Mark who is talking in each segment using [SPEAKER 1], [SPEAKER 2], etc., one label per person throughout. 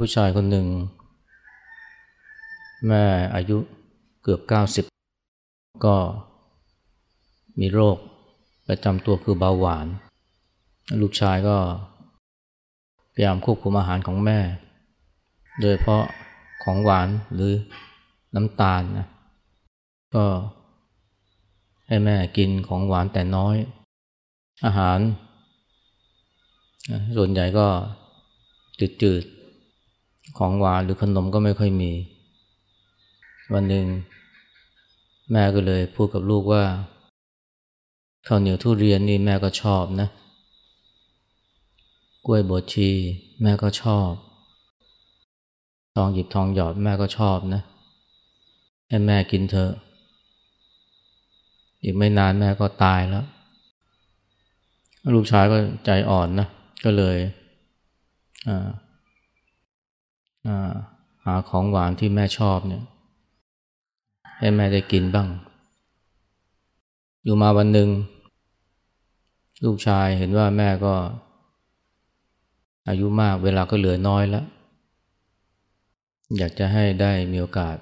[SPEAKER 1] ผู้ชายคนหนึ่ง แม่อายุเกือบเก้าสิบก็มีโรคประจำตัวคือเบาหวาน ลูกชายก็พยายามควบคุมอาหารของแม่ โดยเพราะของหวานหรือน้ำตาลนะก็ให้แม่กินของหวานแต่น้อย อาหาร ส่วนใหญ่ก็จืดๆ ของหวานหรือขนมก็ไม่ค่อยมี วันหนึ่ง แม่ก็เลยพูดกับลูกว่าข้าวเหนียวทุเรียนนี่แม่ก็ชอบนะ กล้วยบดชี แม่ก็ชอบ ทองหยิบทองหยอดแม่ก็ชอบนะให้แม่กินเถอะอีกไม่นานแม่ก็ตายแล้ว ลูกชายก็ใจอ่อนนะ ก็เลย อ่า หาของหวานที่แม่ชอบเนี่ย ให้แม่ได้กินบ้าง อยู่มาวันหนึ่ง ลูกชายเห็นว่าแม่ก็ อายุมากเวลาก็เหลือน้อยแล้ว อยากจะให้ได้มีโอกาส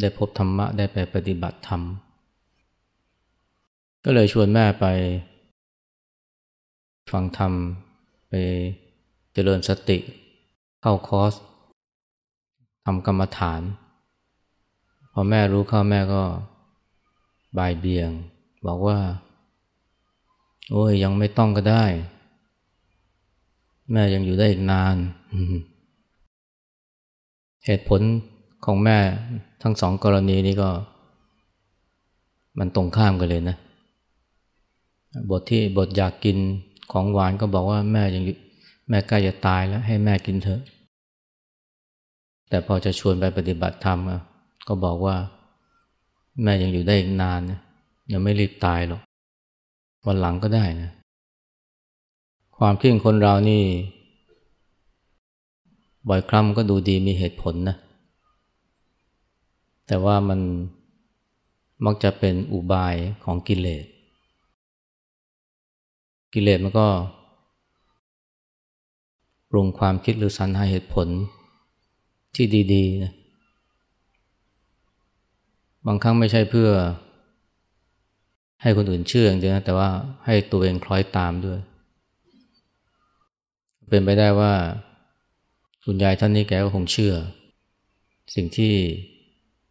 [SPEAKER 1] ได้พบธรรมะได้ไปปฏิบัติธรรม ก็เลยชวนแม่ไป ฟังธรรม ไปเจริญสติ เข้าคอร์ส ทำกรรมฐาน พอแม่รู้เข้าแม่ก็บายเบียง บอกว่า โอ้ยยังไม่ต้องก็ได้ แม่ยังอยู่ได้อีกนาน เหตุผลของแม่ทั้งสองกรณีนี้ก็ มันตรงข้ามกันเลยนะ บทที่บทอยากกินของหวานก็บอกว่าแม่ยังแม่ใกล้จะตายแล้ว ให้แม่กินเถอะ แต่พอจะชวนไปปฏิบัติธรรมก็บอกว่า แม่ยังอยู่ได้อีกนานนะยังไม่รีบตายหรอก วันหลังก็ได้นะ ความคิดของคนเรานี่ บ่อยครั้งก็ดูดีมีเหตุผลนะ แต่ว่ามันมักจะเป็นอุบายของกิเลส กิเลสมันก็ปรุงความคิดหรือสรรหาเหตุผล ที่ดีๆนะบางครั้งไม่ใช่เพื่อ ให้คนอื่นเชื่ออย่างเดียวนะแต่ว่าให้ตัวเองคล้อยตามด้วย เป็นไปได้ว่าคุณยายท่านนี้แกก็คงเชื่อ สิ่งที่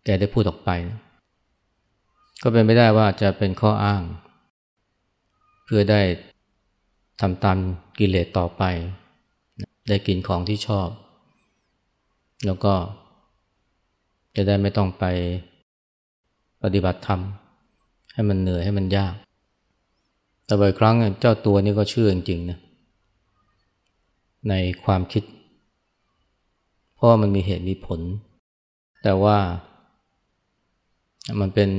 [SPEAKER 1] แกได้พูดออกไป ก็เป็นไปได้ว่าจะเป็นข้ออ้าง เพื่อได้ทำตามกิเลสต่อไป ได้กินของที่ชอบ แล้วก็จะได้ไม่ต้องไปปฏิบัติธรรม ให้มันเหนื่อยให้มันยาก แต่บ่อยครั้งเจ้าตัวนี้ก็เชื่อจริงๆนะในความคิด เพราะมันมีเหตุมีผล แต่ว่า มันเป็น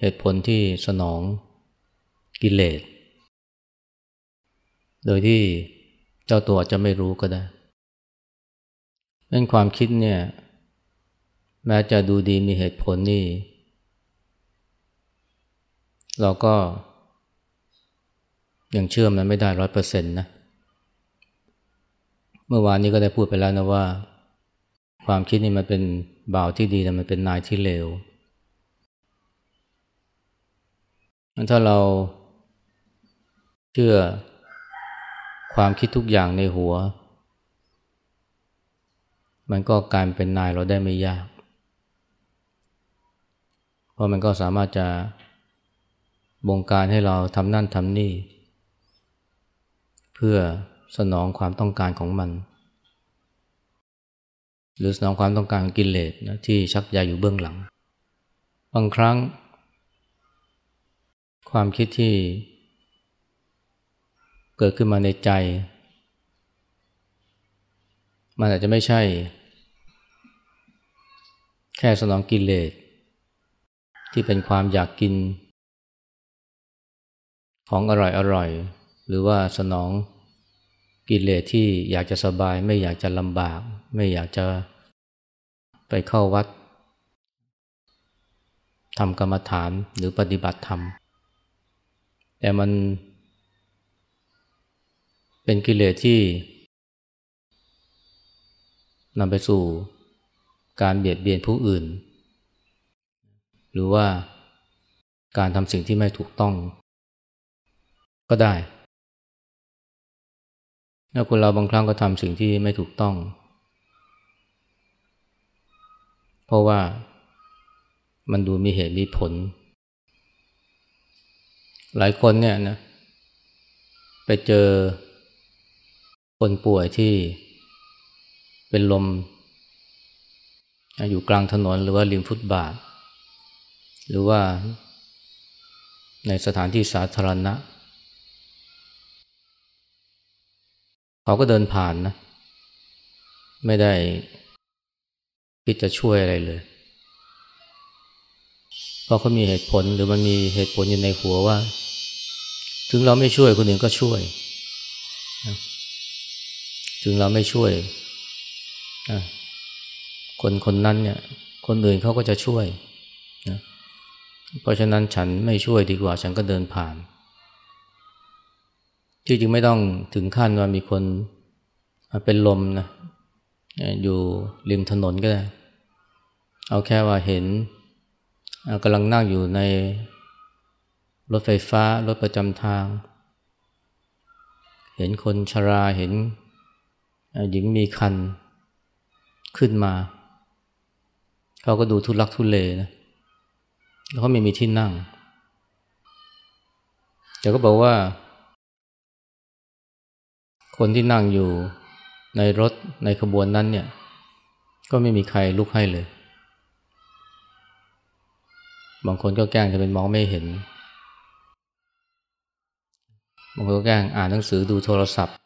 [SPEAKER 1] เหตุผลที่สนองกิเลส โดยที่เจ้าตัวจะไม่รู้ก็ได้ นั่นความคิดเนี่ย แม้จะดูดีมีเหตุผลนี่ เราก็ ยังเชื่อมันไม่ได้ร้อยเปอร์เซ็นต์นะ เมื่อวานนี้ก็ได้พูดไปแล้วนะว่า ความคิดนี่มันเป็นบ่าวที่ดีแต่มันเป็นนายที่เลวถ้าเราเชื่อความคิดทุกอย่างในหัว มันก็กลายเป็นนายเราได้ไม่ยาก เพราะมันก็สามารถจะบงการให้เราทำนั่นทำนี่ เพื่อสนองความต้องการของมัน หรือสนองความต้องการของกิเลสนะที่ชักใยอยู่เบื้องหลัง บางครั้ง ความคิดที่ เกิดขึ้นมาในใจ มันอาจจะไม่ใช่ แค่สนองกิเลสที่เป็นความอยากกิน ของอร่อยอร่อย หรือว่าสนองกิเลสที่อยากจะสบาย ไม่อยากจะลำบาก ไม่อยากจะไปเข้าวัดทำกรรมฐานหรือปฏิบัติธรรม แต่มันเป็นกิเลสที่นำไปสู่ การเบียดเบียนผู้อื่น หรือว่าการทำสิ่งที่ไม่ถูกต้อง ก็ได้ถ้าคนเราบางครั้งก็ทำสิ่งที่ไม่ถูกต้อง เพราะว่ามันดูมีเหตุมีผล หลายคนเนี่ยนะไปเจอคนป่วยที่เป็นลม อยู่กลางถนนหรือว่าริมฟุตบาท หรือว่าในสถานที่สาธารณะ เขาก็เดินผ่านนะ ไม่ได้คิดจะช่วยอะไรเลย เพราะเขามีเหตุผลหรือมันมีเหตุผลอยู่ในหัวว่า ถึงเราไม่ช่วยคนอื่นก็ช่วย ถึงเราไม่ช่วย คนคนนั้นเนี่ยคนอื่นเขาก็จะช่วยนะเพราะฉะนั้นฉันไม่ช่วยดีกว่าฉันก็เดินผ่าน ที่จริงไม่ต้องถึงขั้นว่ามีคนเป็นลมนะอยู่ริมถนนก็ได้ เอาแค่ว่าเห็นกำลังนั่งอยู่ในรถไฟฟ้า รถประจำทาง เห็นคนชราเห็นหญิงมีคันขึ้นมา เขาก็ดูทุลักทุเลนะแล้วเขาไม่มีที่นั่ง แต่ก็บอกว่า คนที่นั่งอยู่ในรถในขบวนนั้นเนี่ย ก็ไม่มีใครลุกให้เลย บางคนก็แกล้งจะเป็นมองไม่เห็น บางคนก็แกล้งอ่านหนังสือดูโทรศัพท์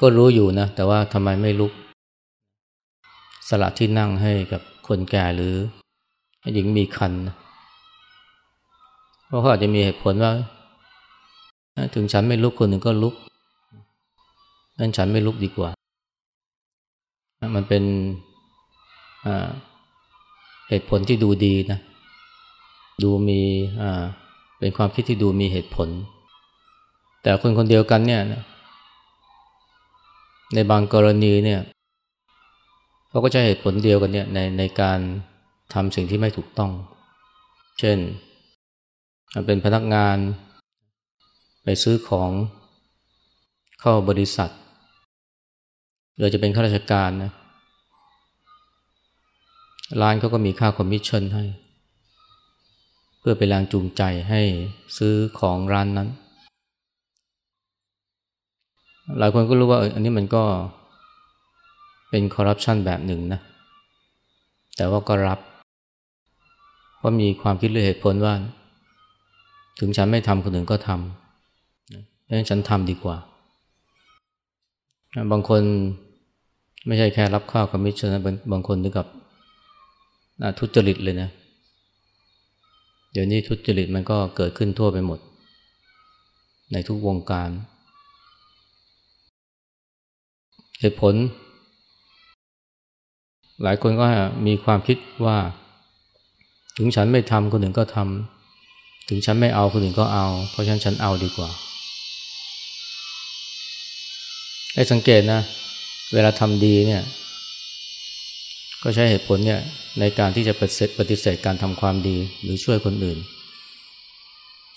[SPEAKER 1] ก็รู้อยู่นะ แต่ว่าทำไมไม่ลุก สละที่นั่งให้กับคนแก่หรือหญิงมีคันเพราะเขาอาจจะมีเหตุผลว่า ถึงฉันไม่ลุกคนหนึ่งก็ลุกนั้นฉันไม่ลุกดีกว่า มันเป็นเหตุผลที่ดูดีนะ ดูมีเป็นความคิดที่ดูมีเหตุผล แต่คนคนเดียวกันเนี่ย ในบางกรณีเนี่ย เขาก็ใช้เหตุผลเดียวกันเนี่ยในในการทำสิ่งที่ไม่ถูกต้อง เช่น เป็นพนักงาน ไปซื้อของเข้าบริษัทหรือจะเป็นข้าราชการนะร้านเขาก็มีค่าคอมมิชชั่นให้ เพื่อเป็นแรงจูงใจให้ซื้อของร้านนั้น หลายคนก็รู้ว่าอันนี้มันก็ เป็นคอร์รัปชันแบบหนึ่งนะ แต่ว่าก็รับ เพราะมีความคิดหรือเหตุผลว่า ถึงฉันไม่ทำคนอื่นก็ทำเพราะฉะนั้นฉันทำดีกว่า บางคนไม่ใช่แค่รับข้าวคอมมิชชั่นนะบางคนถึงกับทุจริตเลยนะ เดี๋ยวนี้ทุจริตมันก็เกิดขึ้นทั่วไปหมด ในทุกวงการ เหตุผล หลายคนก็มีความคิดว่า ถึงฉันไม่ทำคนอื่นก็ทำถึงฉันไม่เอาคนอื่นก็เอา เพราะฉะนั้นฉันเอาดีกว่าให้สังเกตนะ เวลาทำดีเนี่ย ก็ใช้เหตุผลเนี่ยในการที่จะปฏิเสธปฏิเสธการทำความดีหรือช่วยคนอื่น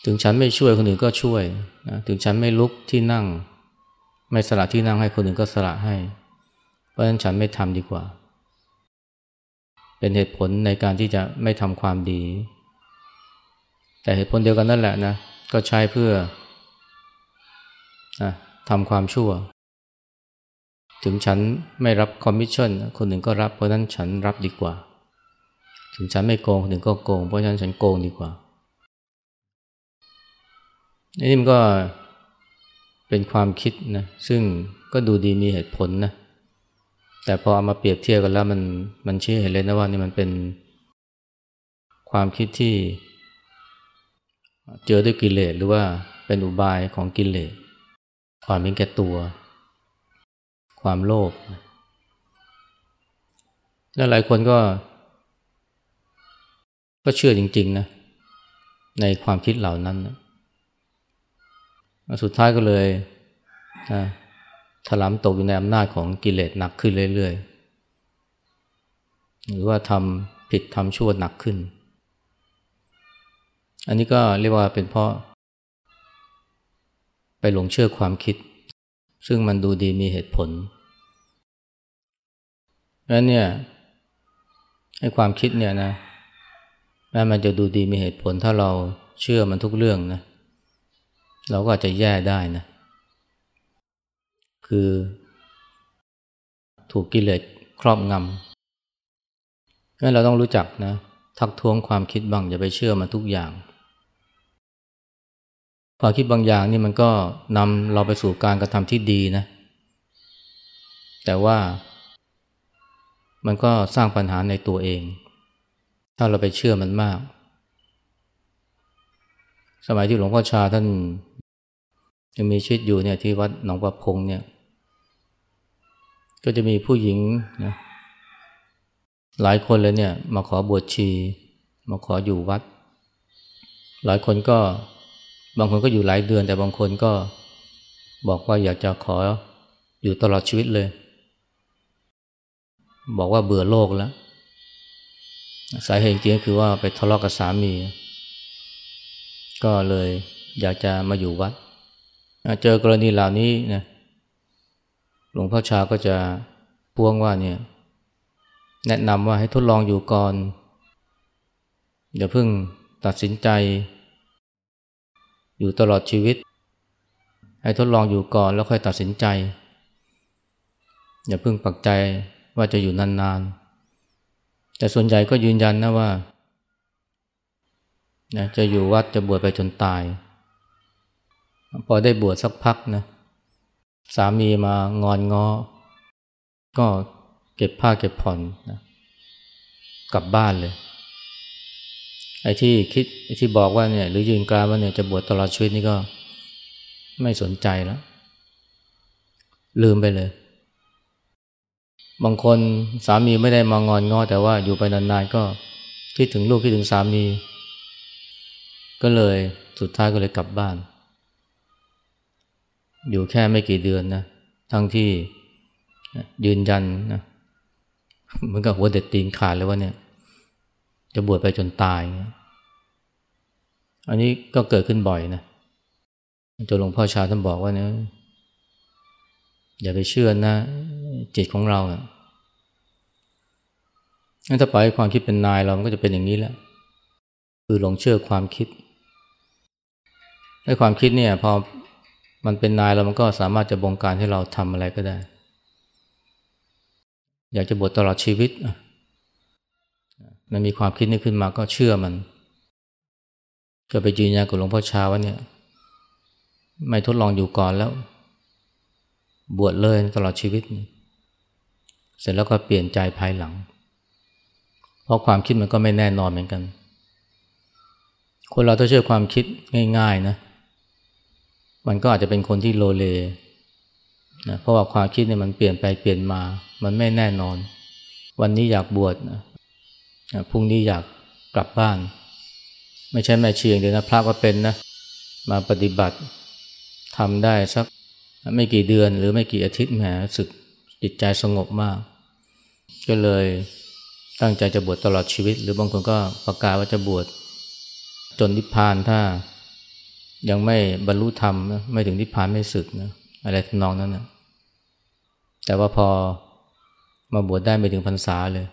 [SPEAKER 1] ถึงฉันไม่ช่วยคนอื่นก็ช่วยนะถึงฉันไม่ลุกที่นั่ง ไม่สละที่นั่งให้คนอื่นก็สละให้ เพราะฉะนั้นฉันไม่ทำดีกว่า เป็นเหตุผลในการที่จะไม่ทำความดี แต่เหตุผลเดียวกันนั่นแหละนะ ก็ใช้เพื่อทำความชั่ว ถึงฉันไม่รับคอมมิชชั่น คนหนึ่งก็รับเพราะนั้นฉันรับดีกว่า ถึงฉันไม่โกงคนหนึ่งก็โกง เพราะฉะนั้นฉันโกงดีกว่านี่มันก็เป็นความคิดนะซึ่งก็ดูดีมีเหตุผลนะ แต่พอเอามาเปรียบเทียบกันแล้วมันมันชี้เห็นเลยนะว่านี่มันเป็นความคิดที่ เจอด้วยกิเลสหรือว่าเป็นอุบายของกิเลสความเป็นแก่ตัว ความโลภและหลายคนก็ ก็เชื่อจริง ๆ นะ ในความคิดเหล่านั้นนะสุดท้ายก็เลยนะ ถลำตกอยู่ในอำนาจของกิเลสหนักขึ้นเรื่อยๆ หรือว่าทำผิดทำชั่วหนักขึ้น อันนี้ก็เรียกว่าเป็นเพราะ ไปหลงเชื่อความคิด ซึ่งมันดูดีมีเหตุผลแล้วเนี่ยให้ความคิดเนี่ยนะแม้มันจะดูดีมีเหตุผลถ้าเราเชื่อมันทุกเรื่องนะเราก็อาจจะแย่ได้นะ คือ ถูกกิเลสครอบงำงั้นเราต้องรู้จักนะ ทักท้วงความคิดบ้างอย่าไปเชื่อมันทุกอย่างความคิดบางอย่างนี่มันก็นำเราไปสู่การกระทำที่ดีนะ แต่ว่ามันก็สร้างปัญหาในตัวเอง ถ้าเราไปเชื่อมันมาก สมัยที่หลวงพ่อชาท่านยังมีชีวิตอยู่เนี่ยที่วัดหนองประพงเนี่ย ก็จะมีผู้หญิงนะหลายคนเลยเนี่ยมาขอบวชชี มาขออยู่วัด หลายคนก็บางคนก็อยู่หลายเดือน แต่บางคนก็บอกว่าอยากจะขออยู่ตลอดชีวิตเลย บอกว่าเบื่อโลกแล้ว สาเหตุจริงคือว่าไปทะเลาะกับสามี ก็เลยอยากจะมาอยู่วัด เจอกรณีเหล่านี้นะ หลวงพ่อชาก็จะพ่วงว่าเนี่ยแนะนำว่าให้ทดลองอยู่ก่อน อย่าเพิ่งตัดสินใจ อยู่ตลอดชีวิต ให้ทดลองอยู่ก่อนแล้วค่อยตัดสินใจ อย่าเพิ่งปักใจว่าจะอยู่นานๆ แต่ส่วนใหญ่ก็ยืนยันนะว่านะจะอยู่วัดจะบวชไปจนตาย พอได้บวชสักพักนะ สามีมางอนงอ ก็เก็บผ้าเก็บผ่อนนะกลับบ้านเลย ไอ้ที่คิดไอ้ที่บอกว่าเนี่ย หรือยืนกลารว่าเนี่ยจะบวชตลอดชีวิตนี่ก็ไม่สนใจแล้ว ลืมไปเลย บางคนสามีไม่ได้มางอนงอ แต่ว่าอยู่ไปนานๆก็คิดถึงลูกคิดถึงสามี ก็เลยสุดท้ายก็เลยกลับบ้าน อยู่แค่ไม่กี่เดือนนะ ทั้งที่ยืนยันนะเหมือนกับหัวเด็ดตีนขาดเลยว่าเนี่ย จะบวชไปจนตาย อันนี้ก็เกิดขึ้นบ่อยนะจนหลวงพ่อชาท่านบอกว่าเนี่ยอย่าไปเชื่อนะ จิตของเราอะถ้าปล่อยความคิดเป็นนายเรามันก็จะเป็นอย่างนี้แหละคือหลงเชื่อความคิดให้ความคิดเนี่ย พอ มันเป็นนายเรามันก็สามารถจะบงการให้เราทำอะไรก็ได้ อยากจะบวชตลอดชีวิต มันมีความคิดนี้ขึ้นมาก็เชื่อมัน ก็ไปยืนยันกับหลวงพ่อชาว่าเนี่ย ไม่ทดลองอยู่ก่อนแล้ว บวชเลยตลอดชีวิต เสร็จแล้วก็เปลี่ยนใจภายหลัง เพราะความคิดมันก็ไม่แน่นอนเหมือนกัน คนเราถ้าเชื่อความคิดง่าย ๆ นะ มันก็อาจจะเป็นคนที่โลเลนะเพราะว่าความคิดเนี่ยมันเปลี่ยนไปเปลี่ยนมา มันไม่แน่นอน วันนี้อยากบวชนะพรุ่งนี้อยากกลับบ้าน ไม่ใช่แม่เชียงเดียวนะพระก็เป็นนะมาปฏิบัติทำได้สักไม่กี่เดือนหรือไม่กี่อาทิตย์แหมสึกจิตใจสงบมาก ก็เลยตั้งใจจะบวชตลอดชีวิต หรือบางคนก็ประกาศว่าจะบวชจนนิพพานถ้า ยังไม่บรรลุธรรมนะไม่ถึงนิพพานไม่สึกนะอะไรทำนองนั้นนะแต่ว่าพอมาบวชได้ไม่ถึงพรรษาเลย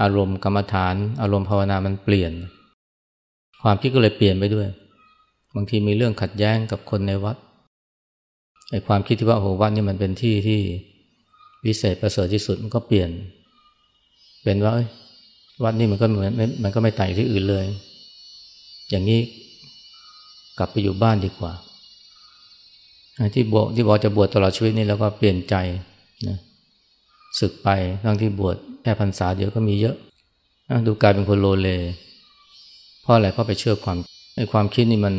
[SPEAKER 1] อารมณ์กรรมฐาน อารมณ์ภาวนามันเปลี่ยน ความคิดก็เลยเปลี่ยนไปด้วย บางทีมีเรื่องขัดแย้งกับคนในวัดไอ้ความคิดที่ว่าโอ้วัดนี่มันเป็นที่ที่วิเศษประเสริฐที่สุดมันก็เปลี่ยน เป็นว่าวัดนี้มันก็เหมือนมันก็ไม่ต่างที่อื่นเลย อย่างนี้ กลับไปอยู่บ้านดีกว่า ที่บอกที่บอกจะบวชตลอดชีวิตนี่แล้วก็เปลี่ยนใจนะศึกไปทั้งที่บวชแค่พรรษาเดียวก็มีเยอะดูกลายเป็นคนโลเล เพราะอะไรเพราะไปเชื่อความไอ้ความคิดนี่มัน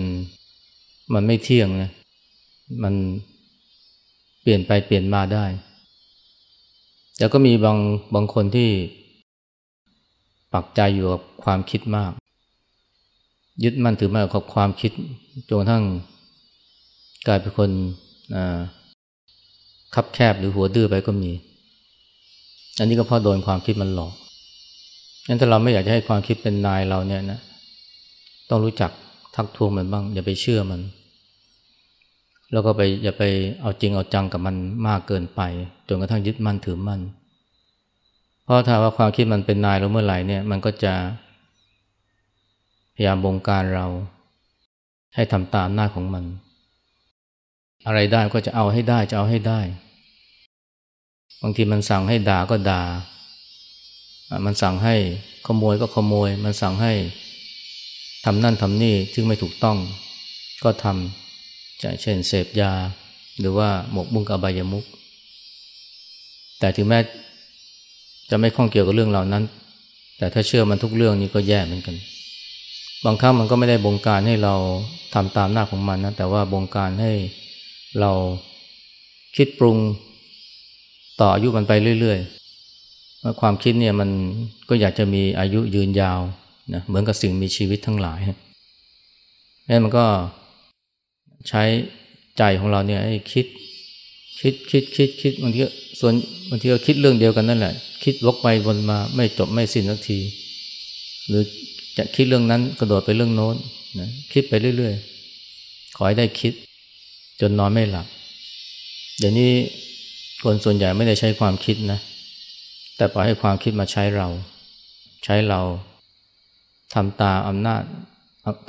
[SPEAKER 1] มันไม่เที่ยงนะมันเปลี่ยนไปเปลี่ยนมาได้ แต่ก็มีบางบางคนที่ปักใจอยู่กับความคิดมาก ยึดมั่นถือมั่นกับความคิดจนทั้งกลายเป็นคนคับแคบหรือหัวดื้อไปก็มี อันนี้ก็เพราะโดนความคิดมันหลอกงั้นถ้าเราไม่อยากจะให้ความคิดเป็นนายเราเนี่ยนะต้องรู้จักทักท้วงมันบ้าง อย่าไปเชื่อมัน แล้วก็ไปอย่าไปเอาจริงเอาจังกับมันมากเกินไปจนกระทั่งยึดมั่นถือมั่นเพราะถ้าว่าความคิดมันเป็นนายเราเมื่อไหร่เนี่ย มันก็จะ ยายามบงการเรา ให้ทำตามหน้าของมัน อะไรได้ก็จะเอาให้ได้จะเอาให้ได้ บางทีมันสั่งให้ด่าก็ด่า มันสั่งให้ขโมยก็ขโมย มันสั่งให้ทำนั่นทำนี่ซึ่งไม่ถูกต้อง ก็ทำจะเช่นเสพยา หรือว่าหมกบุ้งกับใบยมุก แต่ถึงแม้จะไม่ข้องเกี่ยวกับเรื่องเหล่านั้น แต่ถ้าเชื่อมันทุกเรื่องนี้ก็แย่เหมือนกัน บางครั้งมันก็ไม่ได้บงการให้เราทำตามหน้าของมันนะแต่ว่าบงการให้เราคิดปรุงต่ออายุมันไปเรื่อยๆความคิดเนี่ยมันก็อยากจะมีอายุยืนยาวนะเหมือนกับสิ่งมีชีวิตทั้งหลายแล้วมันก็ใช้ใจของเราเนี่ยให้คิดคิดคิดคิดคิดบางทีส่วนบางทีก็คิดเรื่องเดียวกันนั่นแหละ คิดวกไปวนมาไม่จบไม่สิ้นสักที หรือ จะคิดเรื่องนั้นกระโดดไปเรื่องโน้นนะคิดไปเรื่อยๆ ขอให้ได้คิด จนนอนไม่หลับ เดี๋ยวนี้คนส่วนใหญ่ไม่ได้ใช้ความคิดนะ แต่ปล่อยให้ความคิดมาใช้เรา ใช้เราทำตามอำนาจ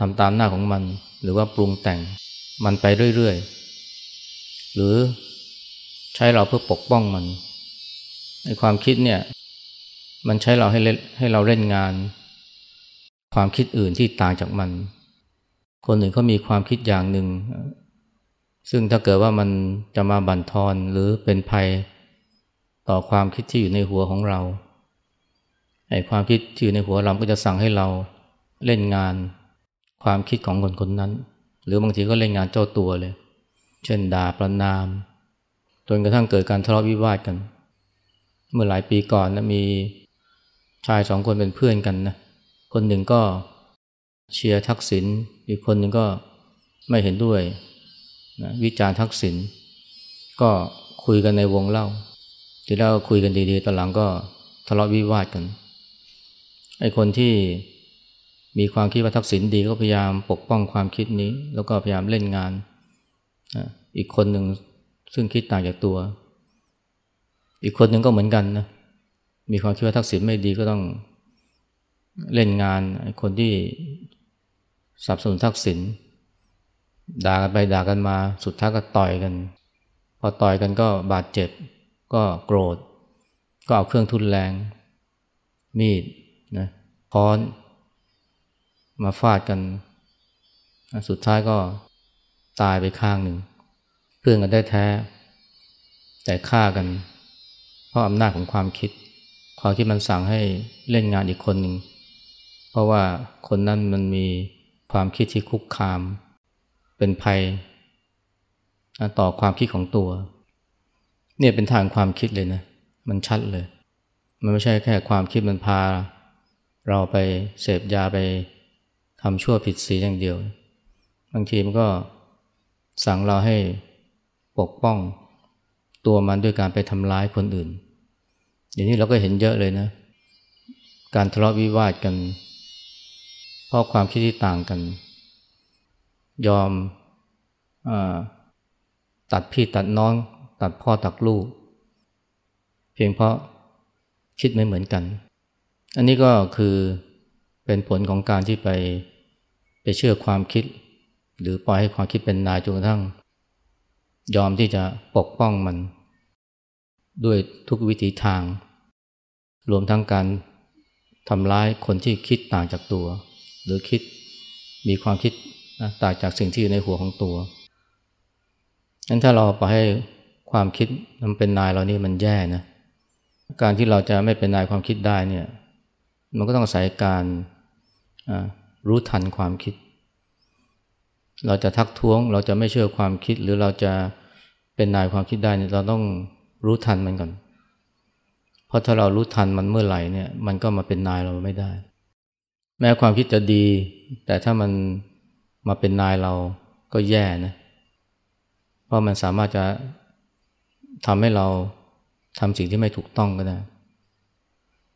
[SPEAKER 1] ทำตามหน้าของมัน หรือว่าปรุงแต่งมันไปเรื่อยๆ หรือใช้เราเพื่อปกป้องมันในความคิดเนี่ย มันใช้เราให้เล่นให้เราเล่นงาน ความคิดอื่นที่ต่างจากมัน คนอื่นเขามีความคิดอย่างหนึ่ง ซึ่งถ้าเกิดว่ามันจะมาบั่นทอนหรือเป็นภัยต่อความคิดที่อยู่ในหัวของเราไอ้ความคิดที่อยู่ในหัวเราก็จะสั่งให้เราเล่นงานความคิดของคนคนนั้น หรือบางทีก็เล่นงานเจ้าตัวเลย เช่นด่าประนาม จนกระทั่งเกิดการทะเลาะวิวาทกัน เมื่อหลายปีก่อนนะมีชายสองคนเป็นเพื่อนกันนะ คนหนึ่งก็เชียร์ทักษิณอีกคนหนึ่งก็ไม่เห็นด้วยนะวิจารณ์ทักษิณก็คุยกันในวงเล่า ทีแรกคุยกันดีๆตอนหลังก็ทะเลาะวิวาทกันไอ้คนที่มีความคิดว่าทักษิณดีก็พยายามปกป้องความคิดนี้ แล้วก็พยายามเล่นงานอีกคนหนึ่งซึ่งคิดต่างจากตัว อีกคนหนึ่งก็เหมือนกันนะมีความคิดว่าทักษิณไม่ดีก็ต้อง เล่นงานคนที่สับสนทักษิณด่ากันไปด่ากันมาสุดท้ายก็ต่อยกัน พอต่อยกันก็บาดเจ็บ ก็โกรธ ก็เอาเครื่องทุนแรง มีดนะค้อน มาฟาดกัน สุดท้ายก็ตายไปข้างหนึ่ง เพื่อนกันได้แท้ แต่ฆ่ากัน เพราะอำนาจของความคิด ความคิดมันสั่งให้เล่นงานอีกคนหนึ่ง เพราะว่าคนนั้นมันมีความคิดที่คุกคาม เป็นภัย ต่อความคิดของตัว เนี่ยเป็นทางความคิดเลยนะ มันชัดเลย มันไม่ใช่แค่ความคิดมันพา เราไปเสพยาไปทำชั่วผิดศีลอย่างเดียว บางทีมันก็สั่งเราให้ปกป้องตัวมันด้วยการไปทำร้ายคนอื่น อย่างนี้เราก็เห็นเยอะเลยนะ การทะเลาะวิวาทกัน เพราะความคิดที่ต่างกัน ยอมอตัดพี่ตัดน้อง ตัดพ่อตัดลูก เพียงเพราะคิดไม่เหมือนกัน อันนี้ก็คือเป็นผลของการที่ไปไปเชื่อความคิด หรือปล่อยให้ความคิดเป็นนายจนกระทั่ง ยอมที่จะปกป้องมัน ด้วยทุกวิถีทาง รวมทั้งการทำร้ายคนที่คิดต่างจากตัว หรือคิดมีความคิดต่างจากสิ่งที่อยู่ในหัวของตัวนั้นถ้าเราปล่อยให้ความคิดมันเป็นนายเรานี่มันแย่นะการที่เราจะไม่เป็นนายความคิดได้เนี่ยมันก็ต้องอาศัยการรู้ทันความคิด เราจะทักท้วง เราจะไม่เชื่อความคิด หรือเราจะเป็นนายความคิดได้เนี่ยเราต้องรู้ทันมันก่อน เพราะถ้าเรารู้ทันมันเมื่อไหร่เนี่ย มันก็มาเป็นนายเราไม่ได้ แม้ความคิดจะดี แต่ถ้ามันมาเป็นนายเราก็แย่นะ เพราะมันสามารถจะทำให้เราทำสิ่งที่ไม่ถูกต้องก็ได้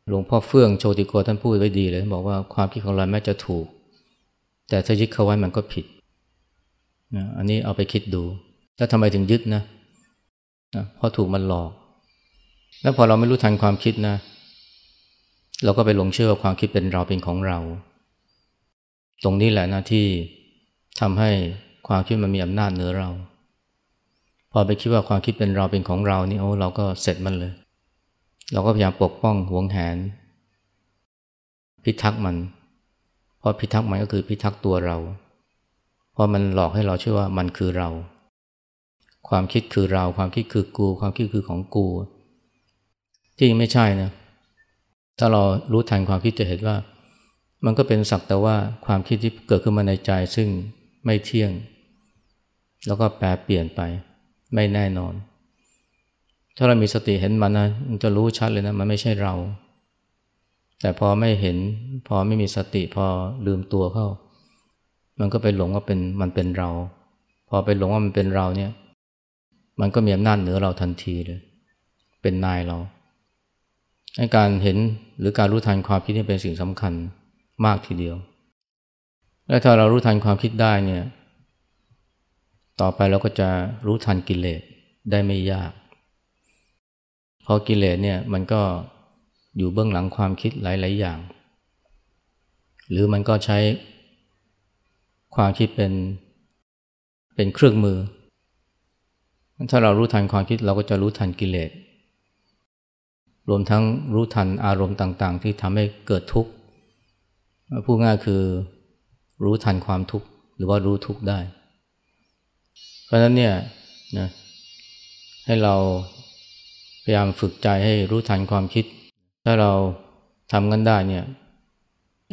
[SPEAKER 1] หลวงพ่อเฟื่องโชติโกท่านพูดไว้ดีเลย บอกว่าความคิดของเราแม้จะถูก แต่ถ้ายึดเข้าไว้มันก็ผิดนะอันนี้เอาไปคิดดู แล้วทำไมถึงยึดนะนะเพราะถูกมันหลอก แล้วพอเราไม่รู้ทันความคิดนะ เราก็ไปหลงเชื่อว่าความคิดเป็นเราเป็นของเรา ตรงนี้แหละหนะที่ทำให้ความคิดมันมีอำนาจเหนือเรา พอไปคิดว่าความคิดเป็นเราเป็นของเรานี่โอ้เราก็เสร็จมันเลย เราก็พยายามปกป้องหวงแหน พิทักษ์มันเพราะพิทักษ์มันก็คือพิทักษ์ตัวเรา เพราะมันหลอกให้เราเชื่อว่ามันคือเรา ความคิดคือเรา ความคิดคือกู ความคิดคือของกู ที่ไม่ใช่นะ ถ้าเรารู้ทันความคิดจะเห็นว่า มันก็เป็นสักแต่ว่าความคิดที่เกิดขึ้นมาในใจซึ่งไม่เที่ยง แล้วก็แปรเปลี่ยนไปไม่แน่นอน ถ้าเรามีสติเห็นมันนะมันจะรู้ชัดเลยนะมันไม่ใช่เรา แต่พอไม่เห็น พอไม่มีสติพอลืมตัวเข้า มันก็ไปหลงว่าเป็นมันเป็นเรา พอไปหลงว่ามันเป็นเราเนี่ย มันก็มีอำนาจเหนือเราทันทีเลย เป็นนายเรา การเห็นหรือการรู้ทันความคิดนี่เป็นสิ่งสำคัญมากทีเดียว และถ้าเรารู้ทันความคิดได้เนี่ย ต่อไปเราก็จะรู้ทันกิเลสได้ไม่ยาก เพราะกิเลสเนี่ยมันก็อยู่เบื้องหลังความคิดหลาย ๆ อย่าง หรือมันก็ใช้ความคิดเป็นเป็นเครื่องมือ ถ้าเรารู้ทันความคิดเราก็จะรู้ทันกิเลส รวมทั้งรู้ทันอารมณ์ต่างๆ ที่ทำให้เกิดทุกข์พูดง่ายคือรู้ทันความทุกข์หรือว่ารู้ทุกข์ได้ เพราะฉะนั้นเนี่ยนะให้เราพยายามฝึกใจให้รู้ทันความคิด ถ้าเราทำกันได้เนี่ย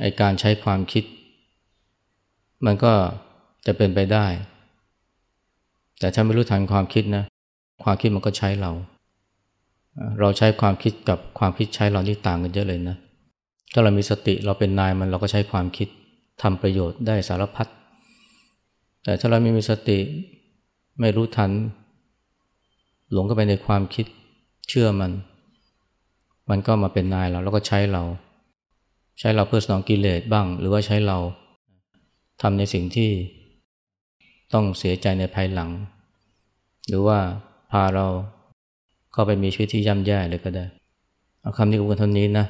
[SPEAKER 1] ไอการใช้ความคิด มันก็จะเป็นไปได้ แต่ถ้าไม่รู้ทันความคิดนะ ความคิดมันก็ใช้เรา เราใช้ความคิดกับความคิดใช้เรานี่ต่างกันเยอะเลยนะ ถ้าเรามีสติเราเป็นนายมันเราก็ใช้ความคิดทำประโยชน์ได้สารพัด แต่ถ้าเราไม่มีสติไม่รู้ทัน หลงก็ไปในความคิดเชื่อมัน มันก็มาเป็นนายเราแล้วก็ใช้เรา ใช้เราเพื่อสนองกิเลสบ้าง หรือว่าใช้เราทำในสิ่งที่ต้องเสียใจในภายหลัง หรือว่าพาเรา ก็ไปมีชีวิตที่ย่ำแย่เลยก็ได้ เอาคำนี้กูกันเท่านี้นะ